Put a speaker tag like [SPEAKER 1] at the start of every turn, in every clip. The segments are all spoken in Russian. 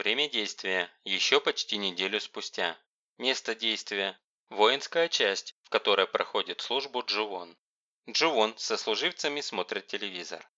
[SPEAKER 1] Время действия – еще почти неделю спустя. Место действия – воинская часть, в которой проходит службу Дживон. Дживон со служивцами смотрит телевизор.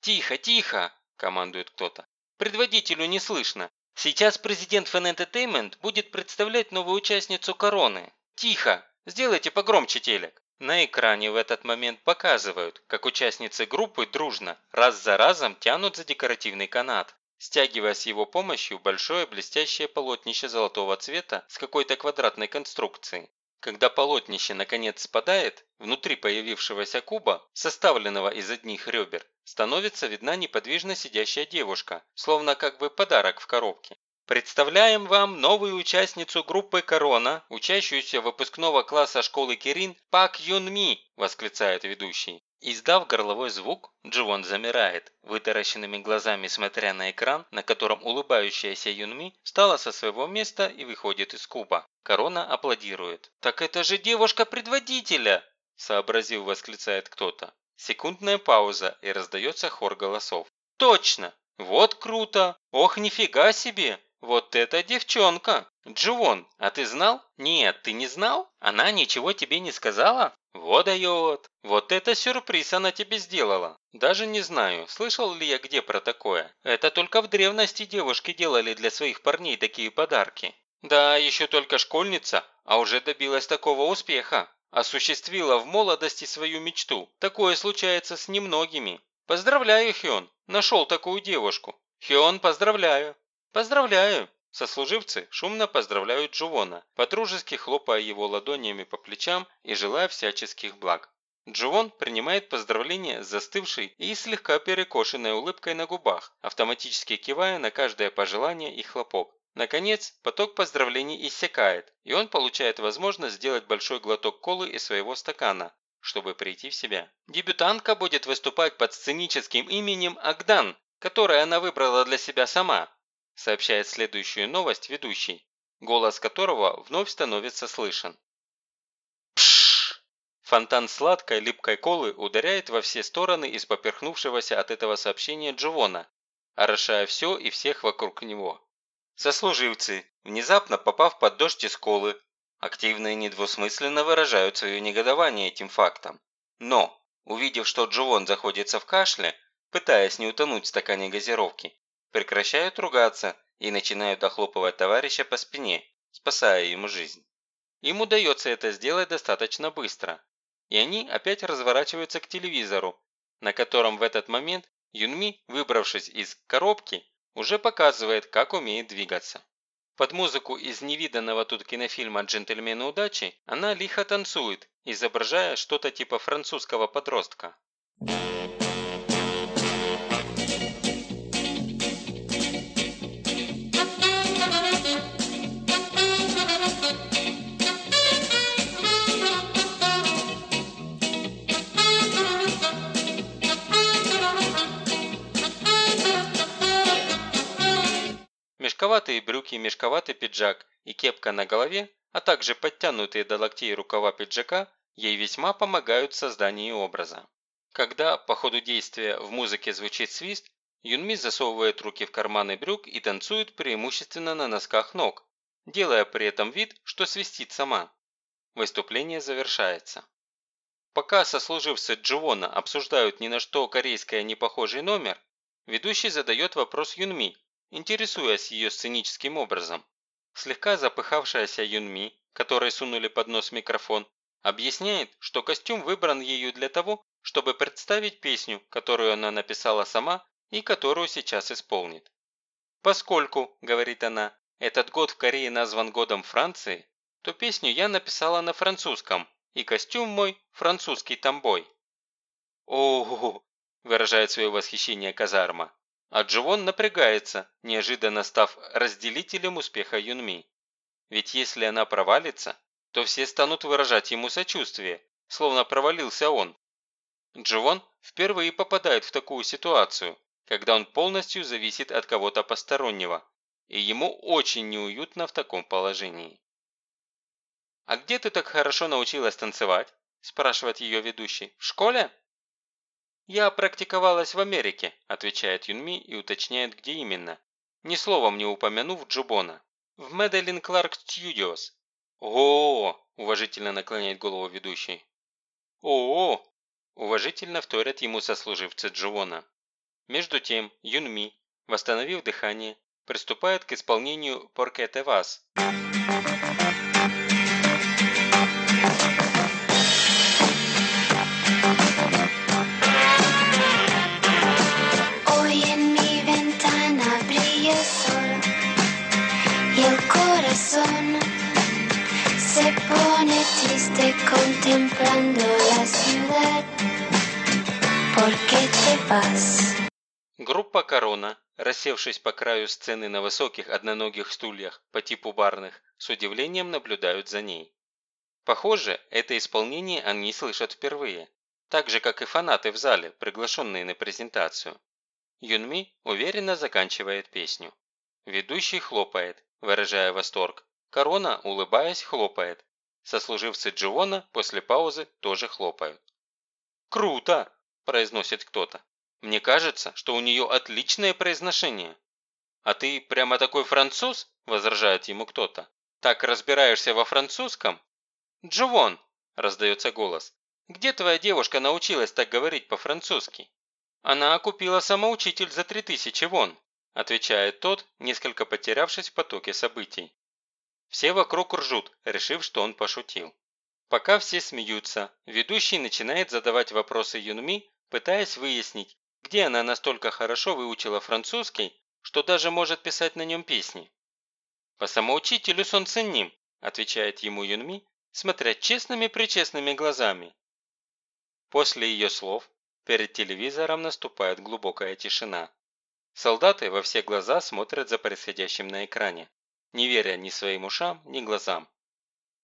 [SPEAKER 1] «Тихо, тихо!» – командует кто-то. «Предводителю не слышно. Сейчас президент Fan Entertainment будет представлять новую участницу короны. Тихо! Сделайте погромче телек!» На экране в этот момент показывают, как участницы группы дружно, раз за разом тянут за декоративный канат, стягивая с его помощью большое блестящее полотнище золотого цвета с какой-то квадратной конструкцией. Когда полотнище наконец спадает, внутри появившегося куба, составленного из одних ребер, становится видна неподвижно сидящая девушка, словно как бы подарок в коробке. Представляем вам новую участницу группы «Корона», учащуюся выпускного класса школы Кирин Пак Юн Ми, восклицает ведущий. Издав горловой звук, Дживон замирает, вытаращенными глазами смотря на экран, на котором улыбающаяся Юнми встала со своего места и выходит из куба. Корона аплодирует. «Так это же девушка предводителя!» – сообразив, восклицает кто-то. Секундная пауза, и раздается хор голосов. «Точно! Вот круто! Ох, нифига себе! Вот это девчонка! Дживон, а ты знал? Нет, ты не знал? Она ничего тебе не сказала? Вот дает! Вот это сюрприз она тебе сделала! Даже не знаю, слышал ли я где про такое. Это только в древности девушки делали для своих парней такие подарки. Да, еще только школьница, а уже добилась такого успеха. Осуществила в молодости свою мечту. Такое случается с немногими. Поздравляю, Хион, нашел такую девушку. Хион, поздравляю. Поздравляю. Сослуживцы шумно поздравляют Джувона, подружески хлопая его ладонями по плечам и желая всяческих благ. Джувон принимает поздравления с застывшей и слегка перекошенной улыбкой на губах, автоматически кивая на каждое пожелание и хлопок. Наконец, поток поздравлений иссякает, и он получает возможность сделать большой глоток колы из своего стакана, чтобы прийти в себя. Дебютантка будет выступать под сценическим именем Агдан, которое она выбрала для себя сама, сообщает следующую новость ведущий, голос которого вновь становится слышен. Пшшш! Фонтан сладкой липкой колы ударяет во все стороны из поперхнувшегося от этого сообщения Дживона, орошая все и всех вокруг него. Сослуживцы, внезапно попав под дождь из колы, активно и недвусмысленно выражают свое негодование этим фактом. Но, увидев, что Дживон заходится в кашле, пытаясь не утонуть в стакане газировки, прекращают ругаться и начинают охлопывать товарища по спине, спасая ему жизнь. Им удается это сделать достаточно быстро, и они опять разворачиваются к телевизору, на котором в этот момент Юнми, выбравшись из коробки, уже показывает, как умеет двигаться. Под музыку из невиданного тут кинофильма «Джентльмены удачи» она лихо танцует, изображая что-то типа французского подростка. Мешковатые брюки, мешковатый пиджак и кепка на голове, а также подтянутые до локтей рукава пиджака ей весьма помогают в создании образа. Когда по ходу действия в музыке звучит свист, Юнми засовывает руки в карманы брюк и танцует преимущественно на носках ног, делая при этом вид, что свистит сама. Выступление завершается. Пока сослуживцы Дживона обсуждают ни на что корейское непохожий номер, ведущий задает вопрос Юнми, интересуясь ее сценическим образом. Слегка запыхавшаяся Юнми, которой сунули под нос микрофон, объясняет, что костюм выбран ею для того, чтобы представить песню, которую она написала сама и которую сейчас исполнит. «Поскольку, – говорит она, – этот год в Корее назван годом Франции, то песню я написала на французском, и костюм мой – французский тамбой». «О-о-о!» – выражает свое восхищение казарма. А Дживон напрягается, неожиданно став разделителем успеха Юнми. Ведь если она провалится, то все станут выражать ему сочувствие, словно провалился он. Дживон впервые попадает в такую ситуацию, когда он полностью зависит от кого-то постороннего, и ему очень неуютно в таком положении. «А где ты так хорошо научилась танцевать?» – спрашивает ее ведущий. «В школе?» «Я практиковалась в Америке», – отвечает Юнми и уточняет, где именно. ни словом не упомянув Джубона. «В Меделин Кларк Студиос». «О-о-о!» – уважительно наклоняет голову ведущий. «О-о!» – уважительно вторят ему сослуживцы Джубона. Между тем Юнми, восстановив дыхание, приступает к исполнению «Поркете вас».
[SPEAKER 2] Hoy vas?
[SPEAKER 1] Группа «Корона», рассевшись по краю сцены на высоких одноногих стульях по типу барных, с удивлением наблюдают за ней. Похоже, это исполнение они слышат впервые, так же, как и фанаты в зале, приглашенные на презентацию. Юнми уверенно заканчивает песню. Ведущий хлопает, выражая восторг. Корона, улыбаясь, хлопает. Сослуживцы Дживона после паузы тоже хлопают. «Круто!» – произносит кто-то. «Мне кажется, что у нее отличное произношение». «А ты прямо такой француз?» – возражает ему кто-то. «Так разбираешься во французском?» «Дживон!» – раздается голос. «Где твоя девушка научилась так говорить по-французски?» «Она купила самоучитель за три тысячи вон», – отвечает тот, несколько потерявшись в потоке событий. Все вокруг ржут, решив, что он пошутил. Пока все смеются, ведущий начинает задавать вопросы Юнми, пытаясь выяснить, где она настолько хорошо выучила французский, что даже может писать на нем песни. «По самоучителю сон ценним», – отвечает ему Юнми, смотря честными-причестными глазами. После ее слов перед телевизором наступает глубокая тишина. Солдаты во все глаза смотрят за происходящим на экране, не веря ни своим ушам, ни глазам.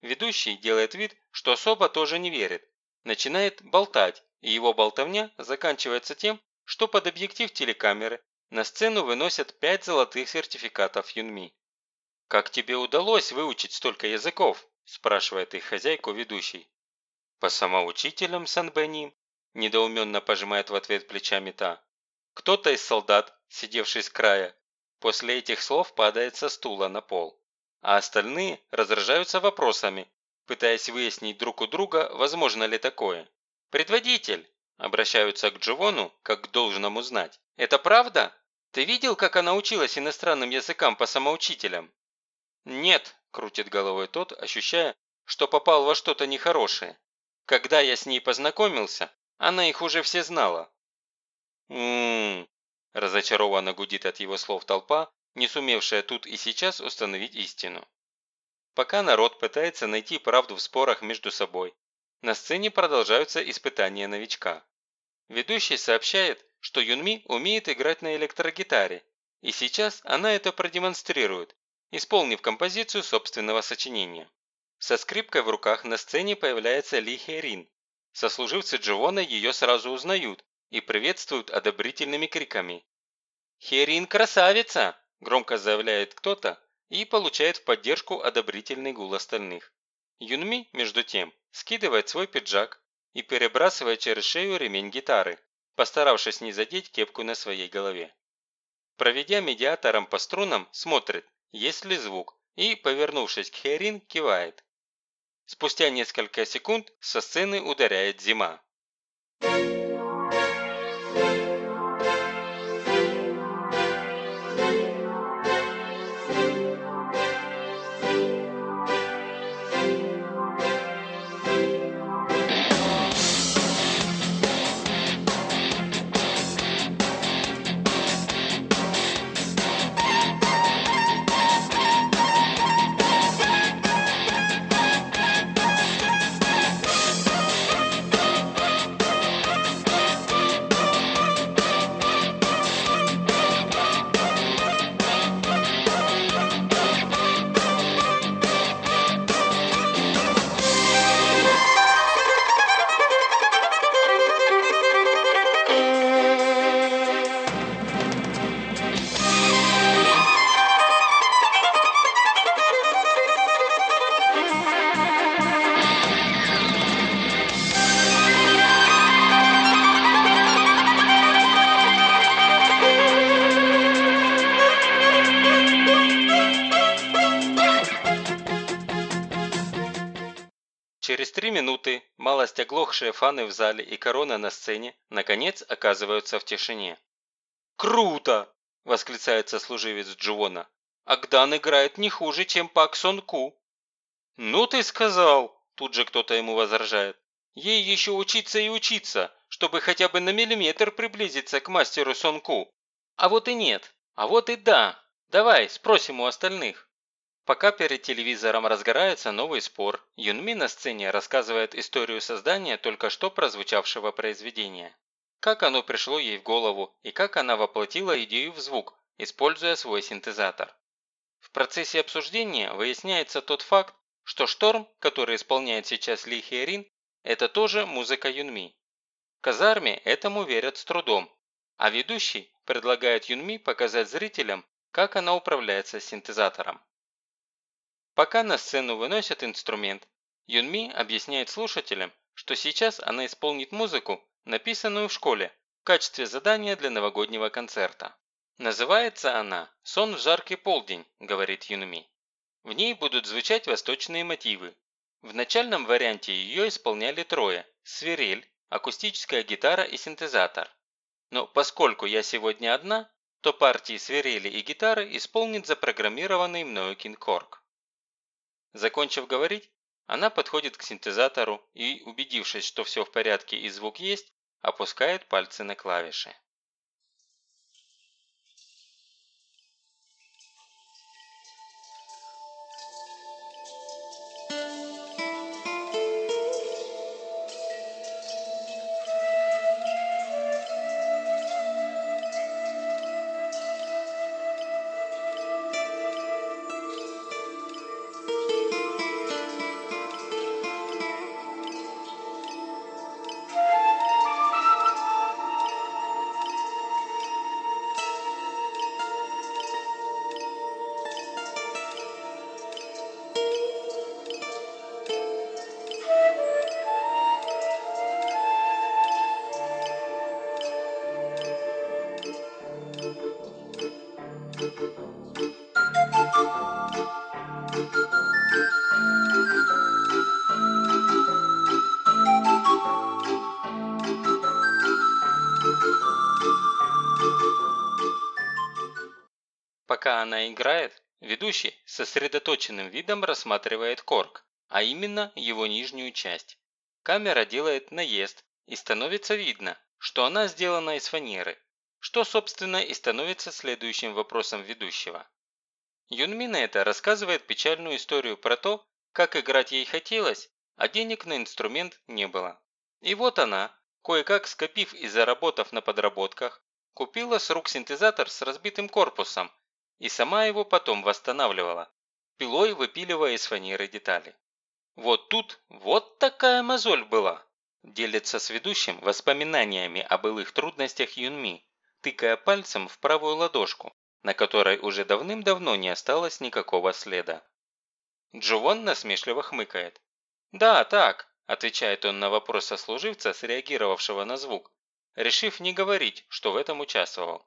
[SPEAKER 1] Ведущий делает вид, что особо тоже не верит, начинает болтать, и его болтовня заканчивается тем, что под объектив телекамеры на сцену выносят пять золотых сертификатов Юнми. «Как тебе удалось выучить столько языков?» – спрашивает их хозяйку ведущий. «По самоучителям Санбеним», – недоуменно пожимает в ответ плечами та. Кто-то из солдат, сидевший с края, после этих слов падает со стула на пол, а остальные раздражаются вопросами, пытаясь выяснить друг у друга, возможно ли такое. «Предводитель!» – обращаются к Дживону, как к должному знать. «Это правда? Ты видел, как она училась иностранным языкам по самоучителям?» «Нет», – крутит головой тот, ощущая, что попал во что-то нехорошее. «Когда я с ней познакомился, она их уже все знала». «М-м-м», разочарованно гудит от его слов толпа, не сумевшая тут и сейчас установить истину. Пока народ пытается найти правду в спорах между собой, на сцене продолжаются испытания новичка. Ведущий сообщает, что Юнми умеет играть на электрогитаре, и сейчас она это продемонстрирует, исполнив композицию собственного сочинения. Со скрипкой в руках на сцене появляется Ли Херин. Сослуживцы Дживона ее сразу узнают и приветствуют одобрительными криками. «Херин красавица!» – громко заявляет кто-то и получает в поддержку одобрительный гул остальных. Юнми, между тем, скидывает свой пиджак и перебрасывает через шею ремень гитары, постаравшись не задеть кепку на своей голове. Проведя медиатором по струнам, смотрит, есть ли звук, и, повернувшись к Херин, кивает. Спустя несколько секунд со сцены ударяет зима. Оглохшие фаны в зале и корона на сцене наконец оказываются в тишине. «Круто!» – восклицает сослуживец Джуона. «Агдан играет не хуже, чем Пак Сон Ку». «Ну ты сказал!» – тут же кто-то ему возражает. «Ей еще учиться и учиться, чтобы хотя бы на миллиметр приблизиться к мастеру Сон Ку. А вот и нет, а вот и да. Давай, спросим у остальных». Пока перед телевизором разгорается новый спор, Юнми на сцене рассказывает историю создания только что прозвучавшего произведения. Как оно пришло ей в голову и как она воплотила идею в звук, используя свой синтезатор. В процессе обсуждения выясняется тот факт, что шторм, который исполняет сейчас Ли Херин, это тоже музыка Юнми. Казарме этому верят с трудом, а ведущий предлагает Юнми показать зрителям, как она управляется синтезатором. Пока на сцену выносят инструмент, Юнми объясняет слушателям, что сейчас она исполнит музыку, написанную в школе, в качестве задания для новогоднего концерта. Называется она «Сон в жаркий полдень», говорит Юнми. В ней будут звучать восточные мотивы. В начальном варианте ее исполняли трое – свирель, акустическая гитара и синтезатор. Но поскольку я сегодня одна, то партии свирели и гитары исполнит запрограммированный мною Кинг Корк. Закончив говорить, она подходит к синтезатору и, убедившись, что все в порядке и звук есть, опускает пальцы на клавиши. Пока она играет, ведущий сосредоточенным видом рассматривает корк, а именно его нижнюю часть. Камера делает наезд, и становится видно, что она сделана из фанеры, что, собственно, и становится следующим вопросом ведущего. Юнми на это рассказывает печальную историю про то, как играть ей хотелось, а денег на инструмент не было. И вот она, кое-как скопив и заработав на подработках, купила с рук синтезатор с разбитым корпусом и сама его потом восстанавливала, пилой выпиливая из фанеры детали. Вот тут вот такая мозоль была, делится с ведущим воспоминаниями о былых трудностях Юнми, тыкая пальцем в правую ладошку, на которой уже давным-давно не осталось никакого следа. Джован насмешливо хмыкает. «Да, так», – отвечает он на вопрос сослуживца, среагировавшего на звук, решив не говорить, что в этом участвовал.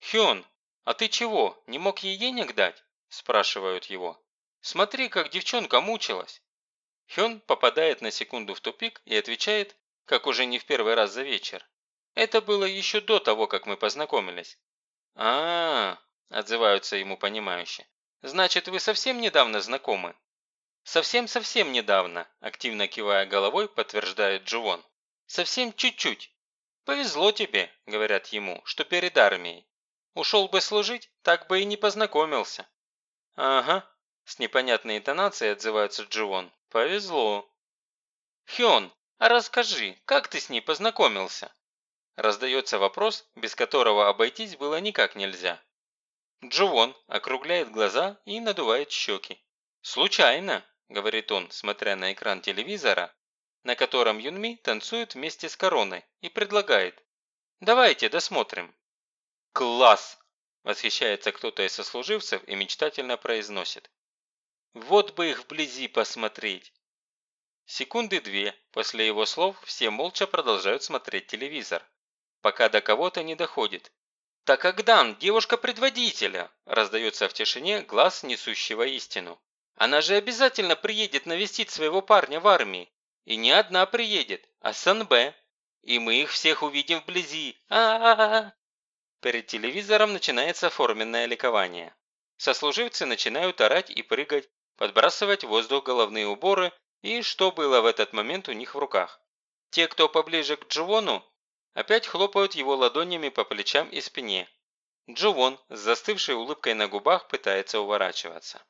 [SPEAKER 1] «Хён, а ты чего, не мог ей денег дать?» – спрашивают его. «Смотри, как девчонка мучилась». Хён попадает на секунду в тупик и отвечает, как уже не в первый раз за вечер. «Это было еще до того, как мы познакомились». А, -а, -а отзываются ему понимающе. «Значит, вы совсем недавно знакомы?» «Совсем-совсем недавно», – активно кивая головой, подтверждает Джувон. «Совсем чуть-чуть. Повезло тебе», – говорят ему, – «что перед армией. Ушел бы служить, так бы и не познакомился». «Ага», – с непонятной интонацией отзывается Дживон. «Повезло». «Хён, а расскажи, как ты с ней познакомился?» Раздается вопрос, без которого обойтись было никак нельзя. Дживон округляет глаза и надувает щеки. «Случайно», – говорит он, смотря на экран телевизора, на котором Юнми танцует вместе с Короной и предлагает «Давайте досмотрим». «Класс!» – восхищается кто-то из сослуживцев и мечтательно произносит. «Вот бы их вблизи посмотреть!» Секунды две после его слов все молча продолжают смотреть телевизор, пока до кого-то не доходит. «Так Агдан, девушка предводителя!» – раздается в тишине глаз, несущего истину. Она же обязательно приедет навестить своего парня в армии. И не одна приедет, а с. И мы их всех увидим вблизи. а а, -а, -а. Перед телевизором начинается форменное ликование. Сослуживцы начинают орать и прыгать, подбрасывать в воздух головные уборы и что было в этот момент у них в руках. Те, кто поближе к Дживону, опять хлопают его ладонями по плечам и спине. Дживон с застывшей улыбкой на губах пытается уворачиваться.